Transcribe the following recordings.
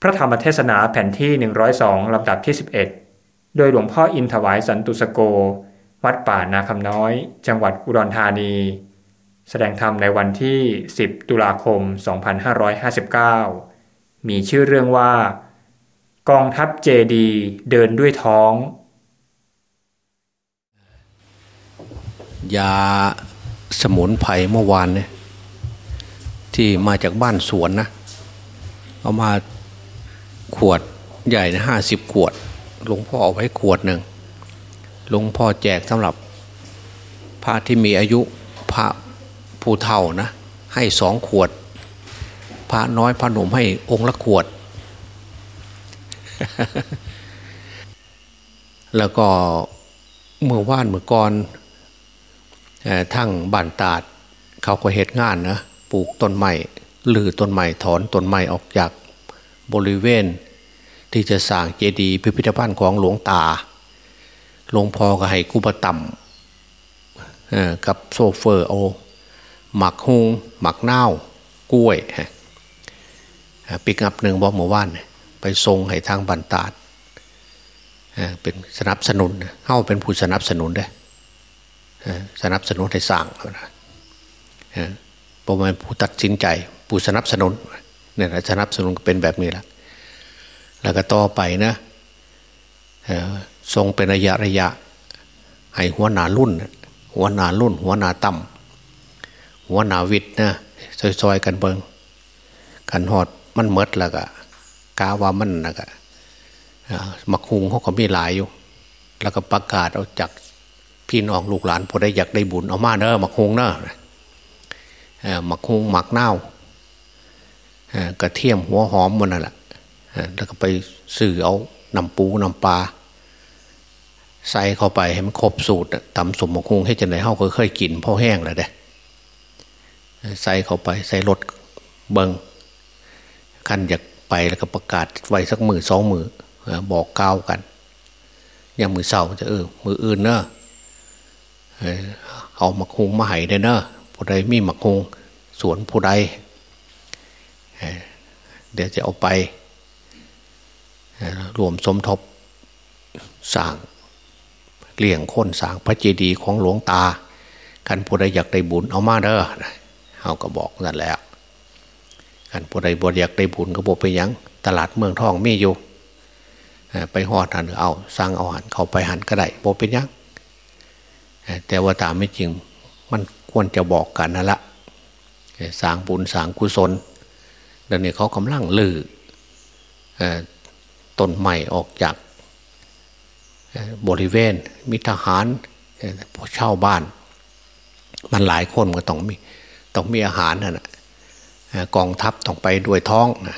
พระธรรมเทศนาแผ่นที่ 102 ลำดับที่ 11 โดยหลวงพ่ออินถวายสันตุสโก วัดป่านาคำน้อย จังหวัดอุดรธานี แสดงธรรมในวันที่ 10 ตุลาคม 2559 มีชื่อเรื่องว่า กองทัพเจดีเดินด้วยท้อง ยาสมุนไพรเมื่อวานเนี่ยที่มาจากบ้านสวนนะ เอามา ขวดใหญ่นะห้าสิบขวด หลวงพ่อเอาไว้ขวดหนึ่งหลวงพ่อแจกสำหรับพระที่มีอายุพระผู้เฒ่านะ ให้สองขวด พระน้อยพระหนุ่มให้องค์ละขวด แล้วก็เมื่อว่านเมื่อก่อนทั้งบ้านตาด เขาก็เหตุงานนะปลูกต้นไม้ลือต้นไม้ถอนต้นไม้ออกจาก บริเวณ ที่จะสร้างเจดีย์พิพิธภัณฑ์ของหลวงตา หลวงพ่อก็ให้กุปต่ำกับโซเฟอร์โอหมักฮุงหมักเน่ากล้วยปิกอัพหนึ่งบอกเมื่อวานไปทรงให้ทางบันตาดเป็นสนับสนุนเข้าเป็นผู้สนับสนุนได้สนับสนุนให้สร้างนะประมาณผู้ตัดสินใจผู้สนับสนุน เนี่ยสนับสนุนเป็นแบบนี้ละแล้วก็ต่อไปนะทรงเป็นระยะระยะให้หัวหนารุ่น หัวหนารุ่น หัวหนาต่ำหัวหนาวิทย์นะซอยๆกันเบิงกันหอดมันเมดแล้วก็กาว่ามันนะก็มักคุงเขาก็มีหลายอยู่ แล้วก็ประกาศเอาจากพี่น้องลูกหลานพอได้อยากได้บุญเอามาเนอะมักคุงเนอะมักคุงมักเน่า กระเทียมหัวหอมมันนั่นแหละแล้วก็ไปสื่อเอาน้ำปูน้ำปลาใส่เข้าไปให้มันครบสูตรตำสมมคุงให้จันไหนเฮาก็เคยกินพ่อแห้งเลยเด้ใส่เข้าไปใส่รถเบิงคันอยากไปแล้วก็ประกาศไว้สักมือสองมือบอกกล่าวกันอยังมือเศร้าจะเออมืออื่นเนอะเอาหมักฮุงมาให้ได้เนอะผู้ใดมีหมักฮุงสวนผู้ใด เดี๋ยวจะเอาไปรวมสมทบสร้างเลี่ยงคนสร้างพระเจดีย์ของหลวงตากันผู้ใดอยากได้บุญเอามาเด้อเขาก็บอกนั่นแล้วกันผู้ใดบวชอยากได้บุญก็บอกไปยังตลาดเมืองทองมีอยู่ไปหอดหันเอาสร้างเอาหันเขาไปหันก็ได้บอกเป็นยังแต่ว่าตามไม่จริงมันควรจะบอกกันนั่นละสร้างบุญสร้างกุศล เดี๋ยวนี้เขากำลังลือต้นใหม่ออกจากบริเวณมิทหารเช่าบ้าน มันหลายคนก็ต้องมีต้องมีอาหารนะกองทัพต้องไปด้วยท้องนะ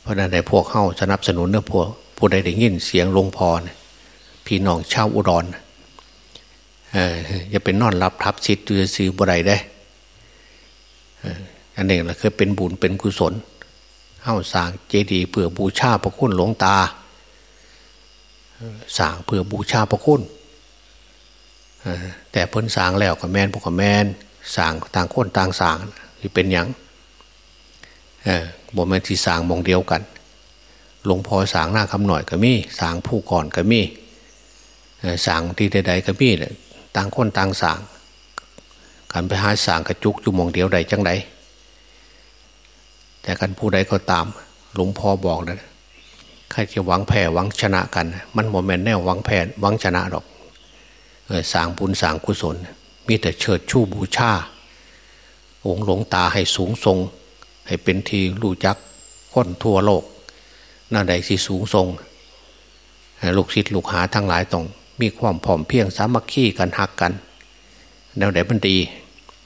เพราะนั้นในพวกเข้าสนับสนุนเนื้อพวกผู้ใดได้ยินเสียงลงพรพี่น้องชาวอุดรจะเป็นนอนรับทับชิดดูซื้อบรได้ อันนี้แหละคือเป็นบุญเป็นกุศลเข้าสางเจดีย์เพื่อบูชาพระคุณหลวงตาสางเพื่อบูชาพระคุณแต่เพิ่นสางแล้วกับแมนพวกกับแมนสางต่างคนต่างสางที่เป็นอย่างบ่แมนที่สางมองเดียวกันหลวงพ่อสางหน้าคำหน่อยก็มีสางผู้ก่อนก็มีสางที่ใดๆก็มีต่างคนต่างสางการไปหาสางกระจุกอยู่มองเดียวใดจังใด แต่กันผู้ใดก็ตาม หลวงพ่อบอกนะใครจะหวังแพ้หวังชนะกัน มันโมเมนแน่หวังแพ้หวังชนะหรอกสร้างบุญสร้างกุศล มีแต่เชิดชูบูชาองค์หลวงตาให้สูงทรง ให้เป็นทีรู้จักคนทั่วโลกน้าใดที่สูงทรงลูกศิษย์ลูกหาทั้งหลายต้องมีความผอมเพียงสามัคคีกันหักกันแนวไหนมันดี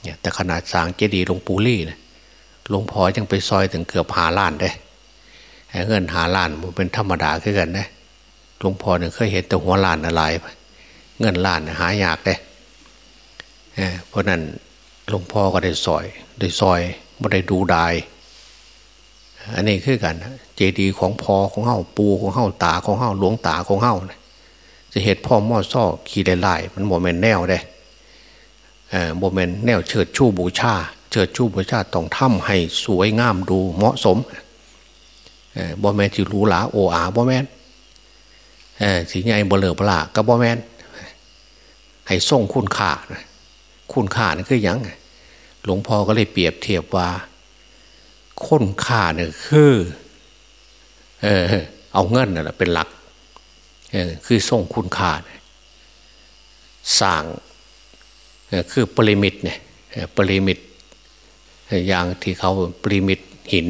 เนี่ยแต่ขนาดสางเจดีย์หลวงปู่ลี่นะ หลวงพ่อยังไปซอยถึงเกือบหาล้านได้เงินหาล้านมันเป็นธรรมดาขึ้นกันนะหลวงพ่อเนี่ยเคยเห็นแต่หัวล้านอะไรเงินล้านหายากได้เพราะนั้นหลวงพ่อก็ได้ซอยได้ซอยไม่ได้ดูดายอันนี้คือกันเจดีย์ของพ่อของเฮาปูของเฮาตาของเฮาหลวงตาของเฮาจะเหตุพ่อมอซ่อขี่ไล่มันโมเมนแนวได้โมเมนแนวเชิดชูบูชา เชิดชูบูชาต้องทำให้สวยงามดูเหมาะสมบ่แมนสิรูหลาโออาบ่แมนสีใหญ่บ่เหลือปลาก็บ่แมนให้ส่งคุณค่าคุณค่านี่คืออย่างหลวงพ่อก็เลยเปรียบเทียบว่าคุณค่าเนี่ยคือเออเอาเงินน่ะเป็นหลักเออคือส่งคุณค่าสร้างคือปริมิตเนี่ยปริมิต อย่างที่เขาปริมิตหิน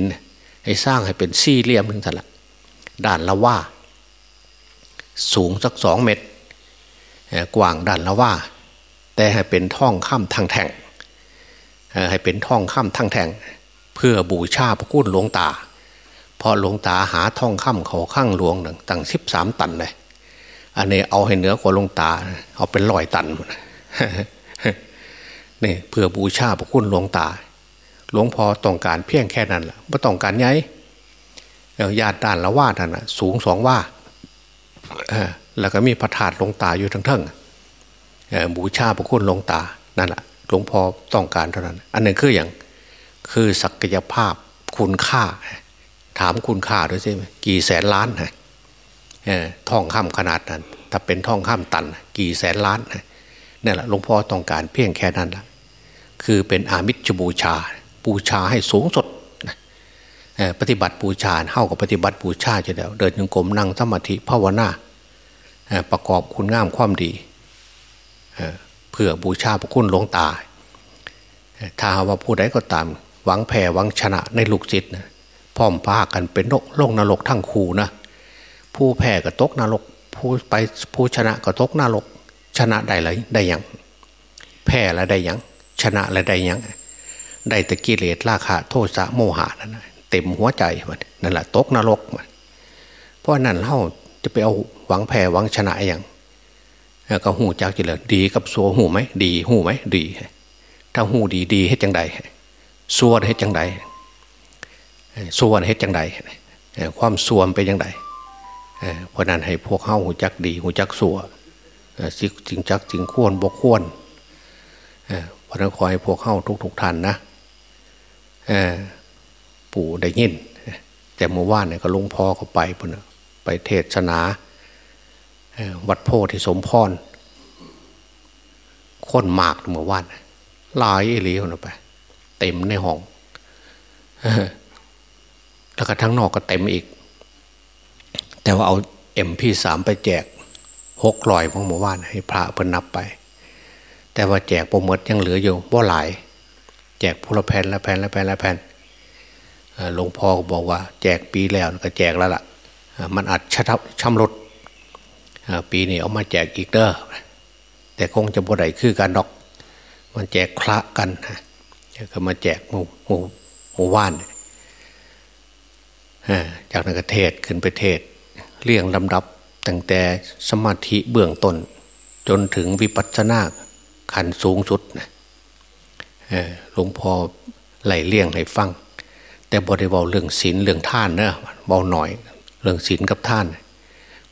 ให้สร้างให้เป็นสี่เหลี่ยมถึงสันละด้านละว่า สูงสักสองเมตร กว้างด้านละว่า แต่ให้เป็นท่องข้ามทางแท่งให้เป็นท่องข้ามทางแท่งเพื่อบูชาพระคุณหลวงตาพอหลวงตาหาท่องข้ามเขาข้างหลวงหนึ่งตั้งสิบสามตันเลยอันนี้เอาให้เหนือกว่าหลวงตา เอาเป็นร้อยตันนี่เพื่อบูชาพระคุณหลวงตา หลวงพ่อต้องการเพียงแค่นั้นแหละไม่ต้องการไงญาติด้านละว่าท่านนะสูงสองว่าแล้วก็มีพระธาตุหลวงตาอยู่ทั้งทั้งบูชาพระคุณหลวงตานั่นแหละหลวงพ่อต้องการเท่านั้น อันหนึ่งคืออย่างคือศักยภาพคุณค่า ถามคุณค่าด้วยใช่ไหมกี่แสนล้านฮะท่องข้ามขนาดนั้น ถ้าเป็นท่องข้ามตัน กี่แสนล้านนี่แหละหลวงพ่อต้องการเพียงแค่นั้นละคือเป็นอามิชบูชา บูชาให้สูงสุดปฏิบัติบูชาเข้ากับปฏิบัติบูชาจะเดียวเดินยังกรมนั่งสมาธิภาวนาประกอบคุณงามความดีเพื่อบูชาพระคุณหลวงตา ถ้าว่าผู้ใดก็ตาม หวังแผ่หวังชนะในลูกจิตนะพร้อมพากันเป็นโลกลงนรกทั้งคู่นะผู้แพ้ก็ตกนรก ผู้ไปผู้ชนะก็ตกนรก ชนะได้เลยได้ยังแพ้แล้วได้ยังชนะแล้วได้ยัง ได้ตะกิเลสราคะโทษะโมหะนั่นเต็มหัวใจมันนั่นแหละตกนรกมันเพราะนั่นเล่าจะไปเอาหวังแพ้หวังชนะอย่างก็หูจักจิเลยดีกับซัวหูไหมดีหูไหมดี ถ้าหูดีดีให้จังใดซัวให้จังใดซัวให้จังใดความซัวเป็นจังใดเพราะนั้นให้พวกเข้าหูจักดีหูจักซัวสิ่งจักสิ่งควรบกควรเพราะนั้นขอให้พวกเข้าทุกๆท่านนะ ปู่ได้ยิน แต่เมื่อวานเนี่ยก็ลุงพ่อก็ไปพุ่นไปเทศนาวัดโพธิสมพรคนมากเมื่อวานลายเอลีคนไป เต็มในห้องแล้วก็ทั้งนอกก็เต็มอีก แต่ว่าเอาเอ็มพีสามไปแจกหกลอยของหมู่บ้านให้พระเพิ่นนับไป แต่ว่าแจกโปรโมทยังเหลืออยู่บ่หลาย แจกพลแผ่นละแผ่นละแผ่นละแผ่นหลวงพ่อก็บอกว่า แจกปีแล้วก็แจกแล้วล่ะ มันอัดชับช้ำรถปีนี้เอามาแจกอีกเด้อแต่คงจะบ่ได้คือการดอก มันแจกคละกันก็มาแจกหมู่หมู่หมู่ว่านจากนักเทศขึ้นไปเทศเรียงลำดับตั้งแต่สมาธิเบื้องต้น จนถึงวิปัสสนาขันสูงสุดนะ หลวงพ่อไหลเลี่ยงให้ฟัง แต่บริวารเรื่องศีลเรื่องท่านเนอะเบาหน่อย เรื่องศีลกับท่าน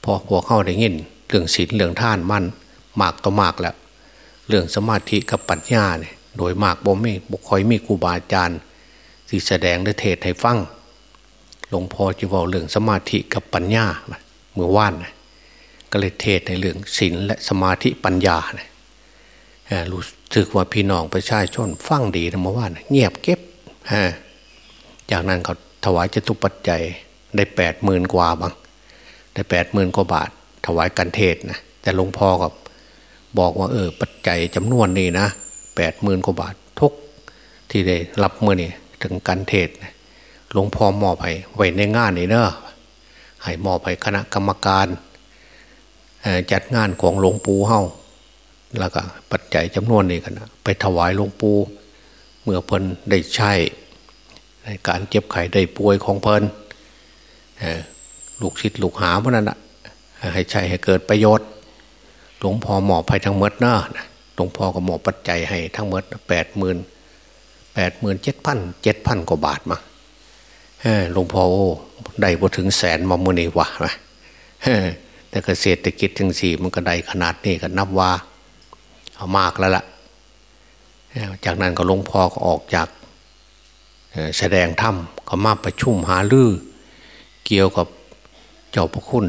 พอพวกเข้าได้ยิน เรื่องศีลเรื่องท่านมั่นมากต่อมากแล้ว เรื่องสมาธิกับปัญญาเนี่ยโดยมากบ่มีบุคคลมีครูบาอาจารย์ที่แสดงและเทศให้ฟังหลวงพ่อจะบอกเรื่องสมาธิกับปัญญาเมื่อว่านนะก็เลยเทศในเรื่องศีลและสมาธิปัญญานะรู้ สึกว่าพี่น้องประชาชนฟังดีนะเมื่านเงียบเก็บจากนั้นเขาถวายจตุปัจจัยได้แปดหมื่นกว่าบางได้แปดหมื่นกว่าบาท ถวายกันเทศนะแต่หลวงพ่อก็บอกว่าเออ ปัจจัยจำนวนนี้นะแปดหมื่นกว่าบาททุกที่ได้รับเมื่อนี่ถึงกันเทศหลวงพ่อมอบให้ไว้ในงานนี่เนอะให้มอบให้คณะกรรมการจัดงานของหลวงปู่เฮา แล้วก็ปัจจัยจำนวนนี้กันนะไปถวายหลวงปู่เมื่อเพิ่นได้ใช้ในการเจ็บไข้ได้ป่วยของเพิ่นลูกศิษย์ลูกหาพราะนั้นนะให้ใช้ให้เกิดประโยชน์ หลวงพ่อหมอบให้ทั้งหมดนะหลวงพ่อก็หมอบปัจจัยให้ทั้งหมดแปดหมื่นแปดหมื่นเจ็ดพันเจ็ดพันกว่าบาทมาหลวงพ่อโอ้ได้พอถึงแสนมามือนี่วะแต่เกษตรกิจถึงสี่มันก็ได้ขนาดนี้ก็นับว่า มากแล้วล่ะจากนั้นก็หลวงพ่อก็ออกจากแสดงธรรมก็มาประชุมหาลือ เกี่ยวกับเจ้าพระคุณ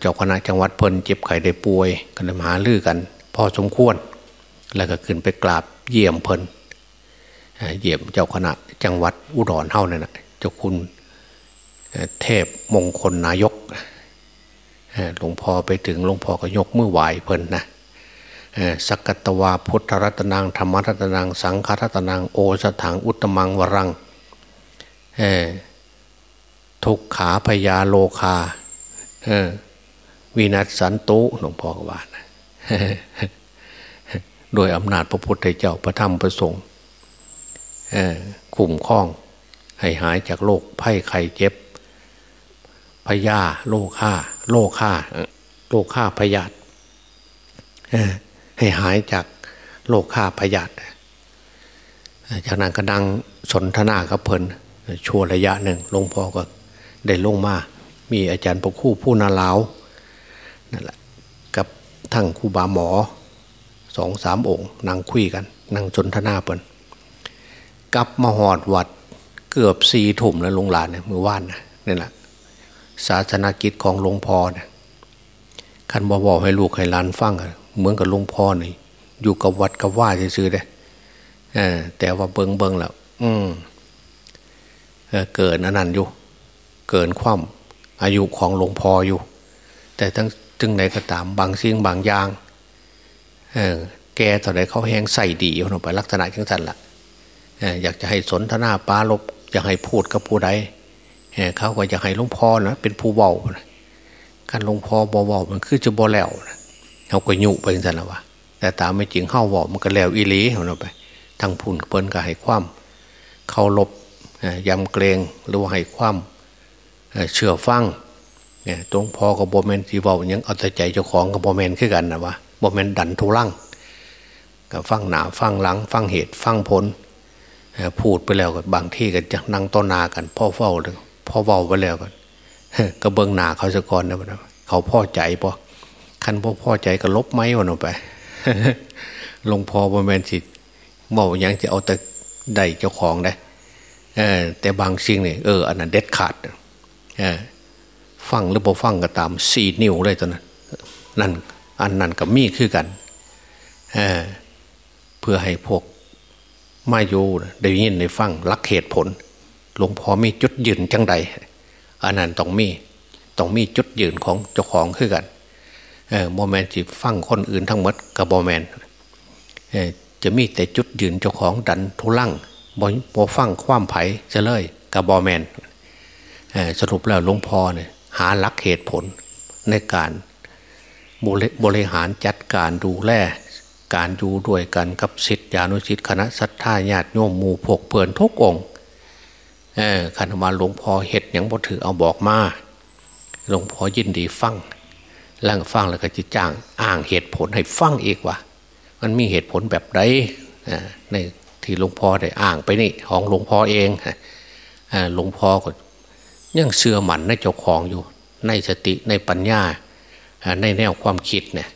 เจ้าคณะจังหวัดเพิ่นเจ็บไข้ได้ป่วยกันเลยมาหาลือกัน พอสมควร แล้วก็ขึ้นไปกราบเยี่ยมเพิ่นเยี่ยมเจ้าคณะจังหวัดอุดรเท่านั่นนะเจ้าคุณเทพมงคลนายกหลวงพ่อไปถึงหลวงพ่อก็ยกมือไหวเพิ่นนะ สักตวาพุทธรัตนังธรรมรัตนังสังฆรัตนังโอสถังอุตมังวรังทุกขาพยาโลคาวินัสสันตุหลวงพ่อว่านะโดยอำนาจพระพุทธเจ้าพระธรรมพระสงฆ์คุ้มครอง ให้หายจากโรคไข้ไข้เจ็บพยาโรคฆ่าโรคฆ่าโรคฆ่าพยาธิ ให้หายจากโรคฆ่าพยาธิจากนั้นก็นั่งสนทนากับเพลินชั่วระยะหนึ่งหลวงพ่อก็ได้ลงมา มีอาจารย์ประคู่ผู้นาลาวนั่นแหละกับทั้งครูบาหมอสองสามองค์นั่งคุยกัน นั่งสนทนาเปิ่นกลับมาหอดวัดเกือบสี่ถุ่มแล้วลงหลานเนี่ยมือว่านนะนี่แหละศาสนากิจของหลวงพ่อเนี่ยคันบอบอกให้ลูกให้หลานฟัง เหมือนกับหลวงพ่อนี่อยู่กับวัดกับว่าซื่อๆเลยแต่ว่าเบิงเบิงแล้วอืมเกินอนันต์อยู่ เกินความอายุของหลวงพ่ออยู่ แต่ทั้งจึงไหนก็ตามบางสิ่งบางอย่างเอแกต่อไหนเขาแห้งใส่ดีอยู่ลงไปลักษณะจังสันละ่ะอยากจะให้สนทนาปาลบอยากให้พูดกับผู้ใดเขาก็อยากให้หลวงพ่อนะเป็นผู้เบาการหลวงพ่อเบาๆมันคือจะบ่แล้ว เขาก็ยุไปจังละวะแต่ตามไม่จริงเข้าบอกมันก็แล้วอีหลีของเอาไปทั้งพุ่นเปิ้นก็ให้ความเขาลบยำเกรงหรือว่าให้ความเชื่อฟังเนี่ยตรงพอกับโบเมนที่บอกยังเอาแต่ใจเจ้าของกับโบเมนขึ้นกันนะวะโบเมนดันทุลังกับฟังหนาฟังหลัง ฟังเหตุฟังผลพูดไปแล้วก็บางที่ก็จะนั่งต้นนากัน พ่อเฝ้าเลยพ่อเฝ้าไปแล้วกันก็เบิ้งหนาเขาสะกอนนะเขาพ่อใจปะ คันพ่อพ่อใจก็ลบไม้วันออกไปหลวงพอประมาณสิเมายังจะเอาแต่ได้เจ้าของได้แต่บางสิ่งเนี่ยเอออันนั้นเด็ดขาดฟังหรือบ่ฟังก็ตามสี่นิ้วเลยตอนนั้นนั่นอันนั้นกับมีคือกันเเพื่อให้พวกมาโยได้ยินได้ฟังรักเหตุผลหลวงพ่อมีจุดยืนจังใดอันนั้นต้องมีต้องมีจุดยืนของเจ้าของคือกัน โมเมนต์ที่ฟังคนอื่นทั้งหมดกับโมเมนต์จะมีแต่จุดยืนเจ้าของดันทุลังบอบอฟังความไผ่จะเลยกับบอแมนสรุปแล้วหลวงพ่อเนี่ยหาหลักเหตุผลในการบริหารจัดการดูแลการอยู่ด้วยกันกับสิทธิานุสิทธิคณะสัตยาญาติโยมหมู่พกเพื่อนทุกองค์ขันมาหลวงพ่อเห็ดอย่างบ่ถือเอาบอกมาหลวงพ่อยินดีฟัง แล้วฟังแล้วก็จะจ้างอ้างเหตุผลให้ฟังอีกว่า มันมีเหตุผลแบบไรในที่หลวงพ่อได้อ้างไปนี่ของหลวงพ่อเองหลวงพ่อก็ยังเชื่อหมั่นในเจ้าของอยู่ ในสติในปัญญาในแนวความคิดเนี่ย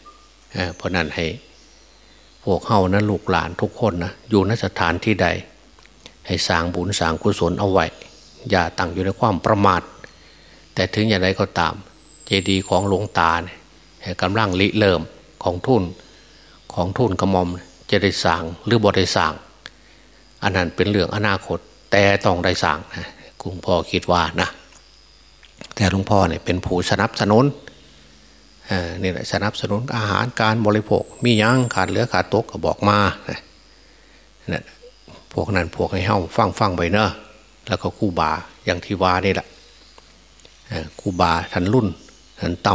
เพราะนั้นให้พวกเขานะลูกหลานทุกคนนะอยู่นสถานที่ใด ให้สร้างบุญสร้างกุศลเอาไว้ อย่าตั้งอยู่ในความประมาท แต่ถึงอย่างไรก็ตาม เจดีย์ของหลวงตาเนี่ยกำลังลิเริ่มของทุนของทุนกระมอมจะได้สร้างหรือบได้สร้างอันนั้นเป็นเรื่องอนาคต แต่ต้องได้สั่งนะคุณพ่อคิดว่านะ แต่หลวงพ่อเนี่ยเป็นผู้สนับสนุนนี่แหละสนับสนุนอาหารการบริโภค มียังขาดเหลือขาดตกก็บอกมาเนี่ยพวกนั้นพวกให้เฮ้าฟังฟังไปเนอะแล้วก็คู่บาอย่างที่ว่านี่แหละคู่บาทันรุ่น ต่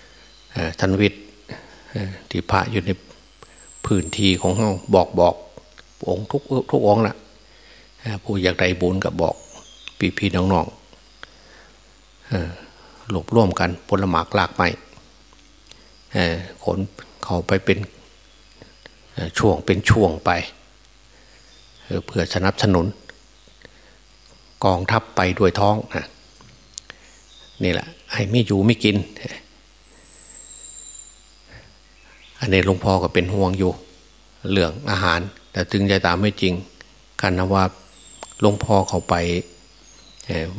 ำทันวิทย์ที่พระอยู่ในพื้นที่ของเฮาบอกบอกองค์ทุกทุกองค์นะผู้อยากได้บุญกับบอกพี่พี่น้องๆหลบร่วมกันผลหมากลากไม้ขนเขาไปเป็นช่วงเป็นช่วงไปเพื่อสนับสนุน กองทัพไปด้วยท้องนะ นี่แหละให้ไม่อยู่ไม่กิน อันนี้หลวงพ่อก็เป็นห่วงอยู่ เรื่องอาหาร แต่ถึงใจตามไม่จริงกันนะว่าหลวงพ่อเขาไป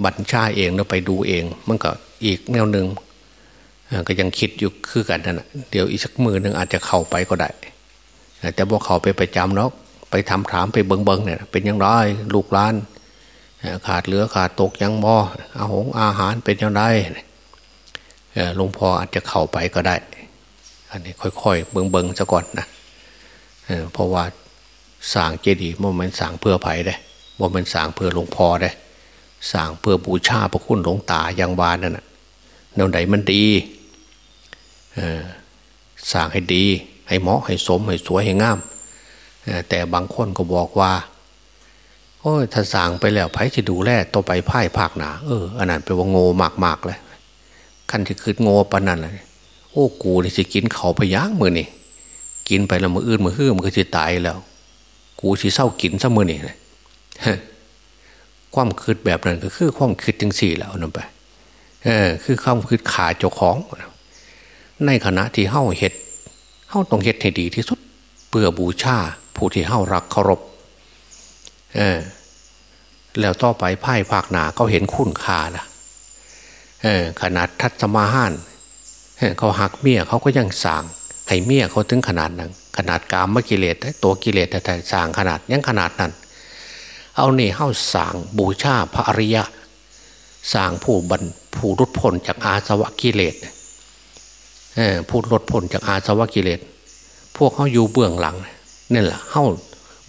บัญชาเองแล้วไปดูเอง มันก็อีกแนวหนึ่งก็ยังคิดอยู่คือกันนั่นเดี๋ยวอีกสักมือหนึ่งอาจจะเข้าไปก็ได้ แต่บอกเขาไปประจำเนาะไปทำถามไปเบิงเบิงเนี่ยเป็นยังไงลูกหลาน ขาดเหลือขาดตกยังบ่อาหงอาหารเป็นยังไงหลวงพ่ออาจจะเข้าไปก็ได้ อันนี้ค่อยๆ เบิงเบิงซะก่อนนะเพราะว่าสางเจดีย์มันสางเพื่อไผ่ได้ว่ามันสางเพื่อหลวงพ่อได้สางเพื่อบูชาพระคุณหลวงตาอย่างวานนั่นนะแนวไหนมันดีสางให้ดี ให้เหมาะให้สมให้สวยให้งามแต่บางคนก็บอกว่า โอ้ยถ้าสร้างไปแล้วไผ่จะดูแลต่อไปพ่ายภาคหนาเอออันนั้นแปลว่าโง่มากๆเลยขั้นที่คือโง่ปนนั้นเลยโอ้กูนี่สิกินเขาไปย่างมือนี่กินไปแล้วมืออื่นมือหื้อมันก็จะตายแล้ว กูสิเศร้ากินซะมือนี่ความคิดแบบนั้นก็คือความคิดจังสี่แล้วนั่นไปเออ คือความคิดขาเจ้าของ ในขณะที่เฮ้าเห็ดเฮ้าต้องเห็ดให้ดีที่สุดเพื่อบูชาผู้ที่เฮ้ารักเคารพ เออ แล้วต่อไปไพ่ภาคหนาเขาเห็นคุณค่าละเออ ขนาดทัศมาห้านเขาหักเมียเขาก็ยังสั่งให้เมียเขาถึงขนาดนั้นขนาดกามกิเลสตัวกิเลสแต่สั่งขนาดยังขนาดนั้น เอาเนี่เข้าสางบูชาพระอริยะสางผู้บรรผู้ลดพ้นจากอาสวะกิเลสผู้ลดพ้นจากอาสวะกิเลส พวกเขาอยู่เบื้องหลังนี่แหละเข้า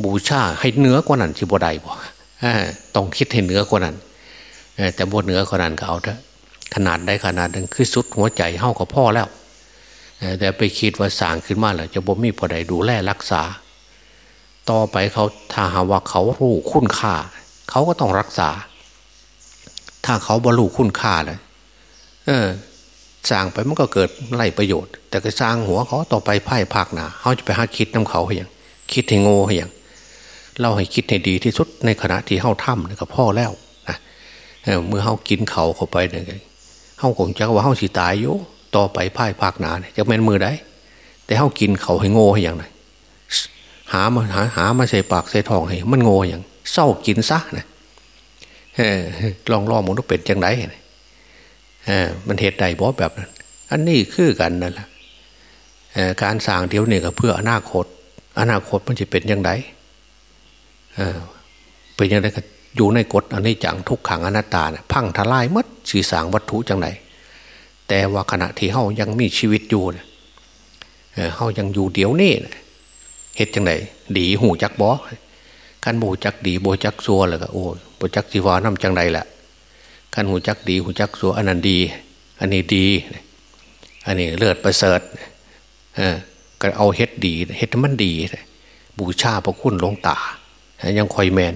บูชาให้เหนือกว่านั้นชิบดายบ่ต้องคิดให้เหนือกว่านั้นแต่บนเหนือกว่านั้นก็เอาเถอะขนาดได้ขนาดนั้นคือสุดหัวใจเข้ากับพ่อแล้วแต่ไปคิดว่าสางขึ้นมาแล้วจะบ่มีพอใดดูแลรักษา ต่อไปเขาถ้าหาว่าเขารู้คุณค่า เขาก็ต้องรักษา ถ้าเขาบรรลุคุณค่าเลยเออสร้างไปมันก็เกิดไรประโยชน์ แต่ก็สร้างหัวเขาต่อไปไพ่ภาคหนาเขาจะไปหาคิดน้ำเขาอย่างคิดให้โง่อย่าง เราให้คิดให้ดีที่สุดในขณะที่เข้าทำนี่ก็พ่อแล้วนะเมื่อเขากินเขาเข้าไปเนี่ยเขาคงจะว่าเข้าสิตายอยู่ต่อไปพ่ายภาคหนาเนี่ยจะเป็นมือได้แต่เขากินเขาให้โง่อย่างไรหามาหาหามาใส่ปากใส่ท้องให้มันโง่อย่างเศร้ากินซะนะลองลองมันต้องเป็นจังไรเออมันเหตุใดบอกแบบนั้น อันนี้คือกันนั่นแหละการสร้างเดี๋ยวนี้ก็เพื่ออนาคต อนาคตมันจะเป็นยังไง เป็นยังไงก็อยู่ในกฎอันนี้จังทุกขังอนัตตาเนี่ยพังทลายมัดสีสางวัตถุจังไหนแต่ว่าขณะที่เฮายังมีชีวิตอยู่เนี่ยเฮายังอยู่เดี๋ยวนี้เหตุจังไหนดีหูจักบอกันหูจักดีโบจักซัวเลยก็โอ้โบจักจีวาน้ำจังใดแหละกันหูจักดีหูจักซัวอันนั้นดี อันนี้ดี อันนี้เลือดประเสริฐเออก็เอาเฮ็ดดีเฮ็ดมันดี บูชาพระคุณลงตา ยังคอยแมน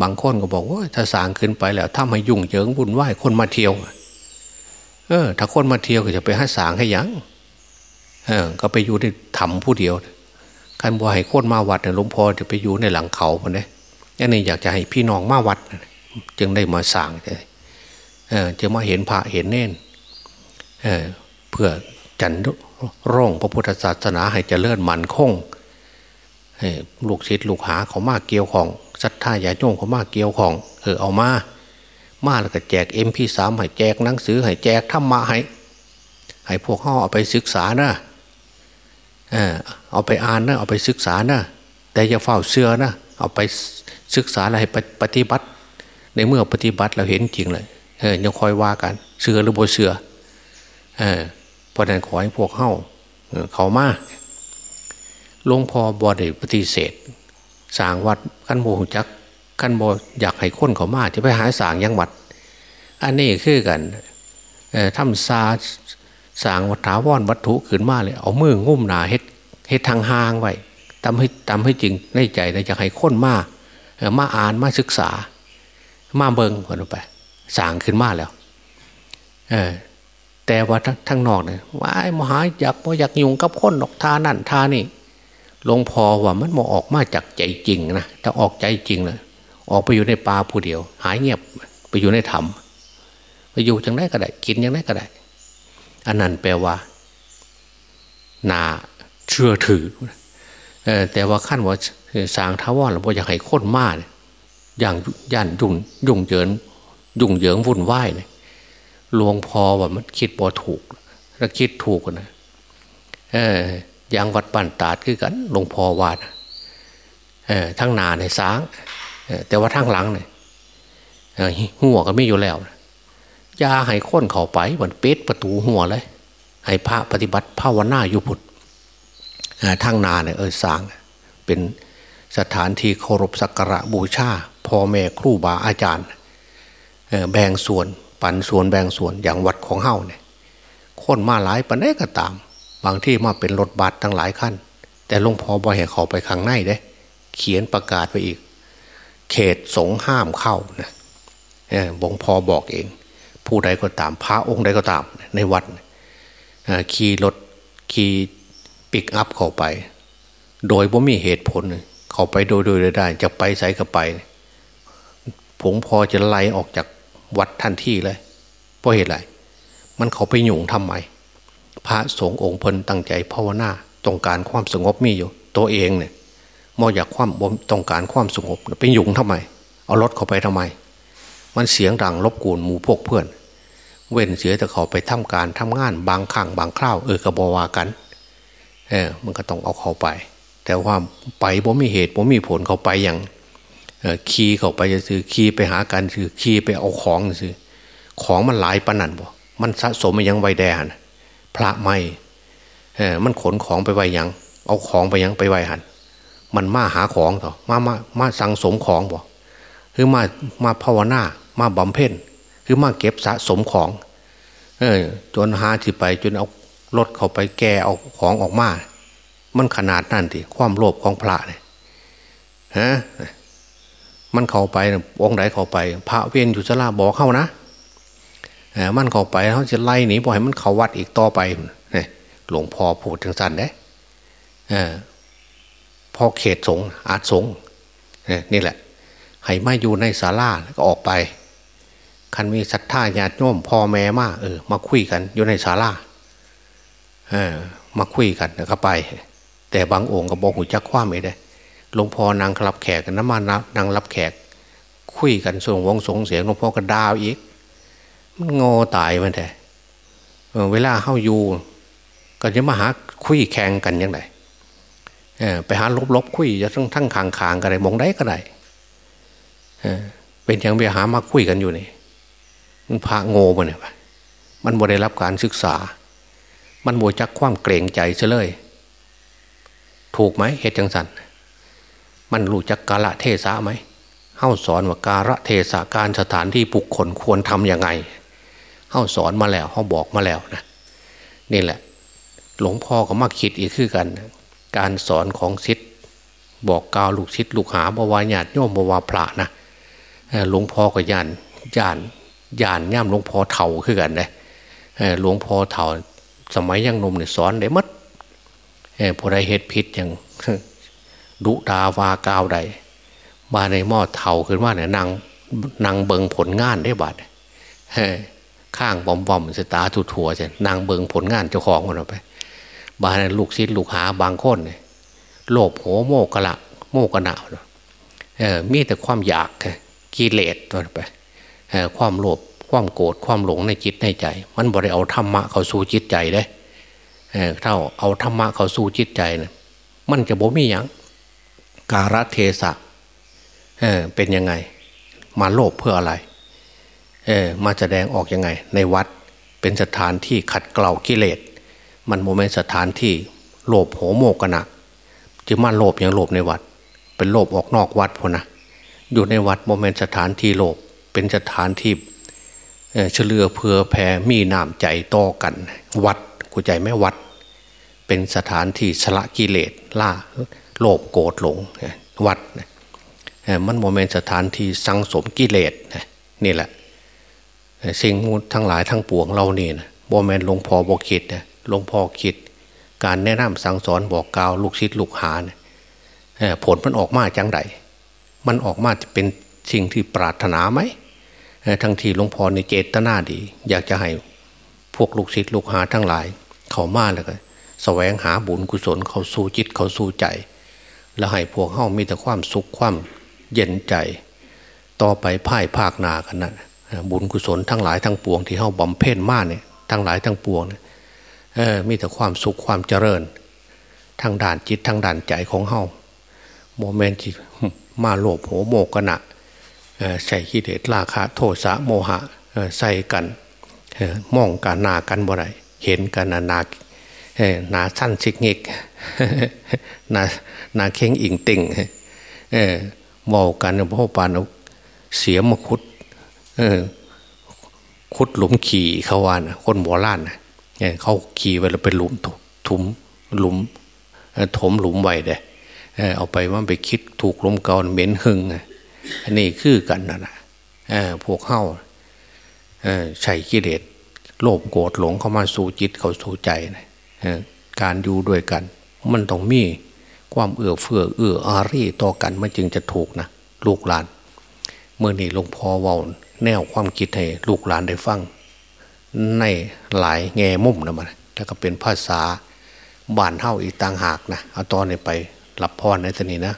บางคนก็บอกว่าถ้าสางขึ้นไปแล้วถ้ามายุ่งเหยิงบุญไหวคนมาเที่ยว เออ ถ้าคนมาเที่ยวก็จะไปให้สางให้ยังเออ ก็ไปอยู่ในถ้ำผู้เดียวคันบ่ให้คตรมาวัดเนี่ยหลวงพ่อจะไปอยู่ในหลังเขาคนนี้อันนี้อยากจะให้พี่น้องมาวัด จึงได้มาสั่งเออจะมาเห็นพระเห็นเน่นเออเพื่อจันร่องพระพุทธศาสนาให้เจริญมันคง ลูกศิษย์ลูกหาเขามาเกี่ยวของศรัทธาญาโยมเขามาเกี่ยวของเออเอามา มาแล้วก็แจกเอ็มพีสามให้แจกหนังสือให้แจกธรรมะให้ให้พวกเขาเอาไปศึกษานะเออเอาไปอ่านนะเอาไปศึกษานะแต่อย่าเฝ้าเชื่อนะเอาไปศึกษาอะไรปฏิบัติ ในเมื่อปฏิบัติเราเห็นจริงเลยเออยังคอยว่ากันเชื่อหรือโบเชื่อเออเพราะนั้นขอให้พวกเข้าเขามา หลวงพ่อบอดปฏิเสธสางวัดขั้นโมหจักขั้นโมอยากให้คนเขามาจะไปหาสางยังวัด อันนี้คือกันทำซาสางวัฏถาวรวัตถุขึ้นมาเลย เอามืองุ้มหนาเฮ็ดเฮ็ดทางห่างไว้ทำให้ทำให้จริงในใจเราจะให้ค้นมามาอ่านมาศึกษา มาเบิงคนไปสางขึ้นมาแล้วแต่ว่าทั้งนอกเนี่ยว่ามหาอยากพออยากยุ่งกับคนดอกทานั่นทานี่ หลวงพ่อว่ามันมาออกมาจากใจจริงนะถ้าออกใจจริงเลยออกไปอยู่ในป่าผู้เดียว หายเงียบไปอยู่ในถ้ำไปอยู่จังไดก็ได้ กินยังไงก็ได้อันนั้นแปลว่านาเชื่อถือแต่ว่าขั้นว่าสางท้าวรหรือว่าอยากให้ค้นมาอย่างย่านยุ่งยุ่งเยินยุ่งเหยิงวุ่นวายเลยหลวงพ่อว่ามันคิดบ่ถูก แล้วคิดถูกนะเออ ย่างวัดปันตาดคือกันหลวงพ่อวาดทั้งนาในสางแต่ว่าทั้งหลังเนี่ยหัวก็ไม่อยู่แล้วยาให้ค้นเข้าไปมือนเป็ดประตูหัวเลย ให้พระปฏิบัติภาวนาอยู่พุทธทั้งนาเนี่ยเออสาง เป็นสถานที่เคารพสักการะบูชาพ่อแม่ครูบาอาจารย์แบ่งส่วนปันส่วนแบ่งส่วนอย่างวัดของเฮ้าเนี่ยคนมาหลายปันได้ก็ตาม บางที่มาเป็นรถบัสทั้งหลายขั้น แต่หลวงพ่อบ่ให้เขาไปข้างในเด้ เขียนประกาศไปอีก เขตสงห้ามเข้านะบงพอบอกเอง ผู้ใดก็ตามพระองค์ใดก็ตาม ในวัดขี่รถขี่ปิกอัพเข้าไป โดยว่ามีเหตุผล เข้าไปโดยโดยได้จะไปใส่ก็ไปผมพอจะไล่ออกจากวัดทันทีเลยเพราะเหตุไรมันเขาไปหยุ่งทำไม พระสงฆ์องค์พลตั้งใจภาวนาต้องการความสงบมีอยู่ ตัวเองเนี่ยมออยากความต้องการความสงบไปหยุ่งทำไม เอารถเขาไปทำไม มันเสียงดังรบกวนหมู่พวกเพื่อน เว้นเสียแต่เขาไปทำการทำงานบางครั้งบางคราวเออกระบวากันเออมันก็ต้องเอาเขาไป แต่ว่าไปบ่มีเหตุบ่มีผลเขาไปอย่างขี่เขาไปจะซื้อขี่ไปหากันซื้อขี่ไปเอาของซื้อของมันหลายปนันบ่มันสะสมมายังไวแดน พระไม่เออมันขนของไปไว้ยัง เอาของไปยังไปไว้หัน มันมาหาของต่อมามามาสั่งสมของบ่คือมามาภาวนามาบำเพ็ญคือมาเก็บสะสมของ เออจนหาที่ไปจนเอารถเข้าไปแก่เอาของออกมา มันขนาดนั่นทีความโลภของพระเนี่ยฮะมันเข้าไปองค์ไหนเข้าไป พระเวียนอยู่สลาบอกเข้านะ มันเข้าไปเขาจะไล่หนีบ่ให้มันเข้าวัดอีกต่อไปหลวงพ่อพูดถึงสั้นเด้พอเขตสงอาจสงนี่แหละ ให้มาอยู่ในศาลาก็ออกไป คันมีศรัทธาญาติโยมพ่อแม่มาเออ มาคุยกันอยู่ในศาลาเออ มาคุยกันก็ไป แต่บางองค์ก็บอกหูจักคว้าไม่ได้หลวงพ่อนางรับแขกกันน้ำมันนางรับแขก คุยกันส่งวงสงเสียงหลวงพ่อก็ดาวอีก มันงอตายมันแต่เวลาเข้าอยู่ ก็จะมาหาคุยแข่งกันยังไงไปหาลบลบคุยจะทั้งทั้งคางคางกันไรมองได้ก็ได้เป็นอย่างไปหามาคุยกันอยู่นี่มันพระโง่มาเนี่ยมันบ่ได้รับการศึกษา มันโมจักความเกรงใจเฉลย ถูกไหมเหตุจังสันมันรู้จักกาละเทศะไหมเฮ้าสอนว่าการะเทศะการสถานที่บุคคลควรทำยังไง เฮ้าสอนมาแล้วเฮาบอกมาแล้วนะนี่แหละ หลวงพ่อก็มาคิดอีกคือกัน การสอนของศิษย์บอกกาวลูกศิษย์ลูกหาบวาญาติโยมบวาพระนะหลวงพ่อก็ยานยานยานย่ำหลวงพ่อเถ่าคือกันนะหลวงพ่อเถ่าสมัยยังนมเนี่ยสอนได้มัดพอได้เหตุพิษอย่างดุดาวากาวใดมาในหม้อเท่าขึ้นว่าเนี่ยนางนางเบิงผลงานได้บัด ข้างบอมบอมสตาถุถั่วใช่นางเบิงผลงานเจ้าของมันออกไปบานลูกศิษย์ลูกหาบางคนเนี่ยโลภโหโมกละโมกหนาวเออมีแต่ความอยากกิเลสตัวไปความโลภความโกรธความหลงในจิตในใจ มันบริเอาธรรมะเขาสู่จิตใจได้เท่าเอาธรรมะเขาสู่จิตใจนี่ยมันจะบ่มีอย่างการะเทศะเออเป็นยังไง มาโลภเพื่ออะไร เออมาแสดงออกยังไง ในวัดเป็นสถานที่ขัดเกลากิเลส มันโมเมนต์สถานที่โลภโหโมกนะจึงมาโลภอย่างโลภในวัด เป็นโลภออกนอกวัดพอนะอยู่ในวัดโมเมนต์สถานที่โลภเป็นสถานที่เฉลือเพื่อแผ่มีน้ำใจต่อกัน วัดกูใจไม่วัด เป็นสถานที่ชละกิเลสล่าโลภโกรธหลงวัดมันโมเมนต์สถานที่สังสมกิเลสนี่แหละ สิ่งมูทั้งหลายทั้งปวงเราเนี่นะโมเมน์หลวงพ่อบอกคิดนะหลวงพ่อคิด การแนะนำสั่งสอนบอกกล่าวลูกศิษย์ลูกหาเนี่ยผลมันออกมาจังไดมันออกมาจะเป็นสิ่งที่ปรารถนาไหมทั้งที่หลวงพ่อในเจตนาดี อยากจะให้พวกลูกศิษย์ลูกหาทั้งหลาย เขามาแล้วก็แสวงหาบุญกุศลเขาสู้จิตเขาสู้ใจ แล้วให้พวกเฮามีแต่ความสุขความเย็นใจ ต่อไปพ่ายภาคนากันนะ บุญกุศลทั้งหลายทั้งปวงที่เฮาบำเพ็ญมาเนี่ยทั้งหลายทั้งปวงเนี่ยมีแต่ความสุขความเจริญทางด่านจิตทางด่านใจของเฮาโมเมนต์ที่มาโลภโหโมกนะใส่กิเลสราคะโทสะโมหะใส่กันมองกันนากันบ่ไรเห็นกันนานานาสั้นชิกเงกนานาเข่งอิงติ่งเออมองกันพ่อปานเสียมคุด เออคุดหลุมขี่เขาวานคนโบราณนะเขาขี่ไปแล้วเป็นหลุมถุมหลุมถมหลุมไว้เด้เอาไปมันไปคิดถูกลมเกาเหม็นหึงอันนี้คือกันนะนะพวกเข้าใช้กิเลสโลภโกรธหลงเข้ามาสู่จิตเขาสู่ใจนะการอยู่ด้วยกัน มันต้องมีความเอื้อเฟื้อเอื้ออารีต่อกันมันจึงจะถูกนะลูกหลาน เมื่อนี่หลวงพ่อว่าแนวความคิดให้ลูกหลานได้ฟัง ในหลายแง่มุมนะมันแล้วก็เป็นภาษาบ้านเฮาอีกต่างหากนะเอาตอนนี้ไปรับพรในตอนนี้นะ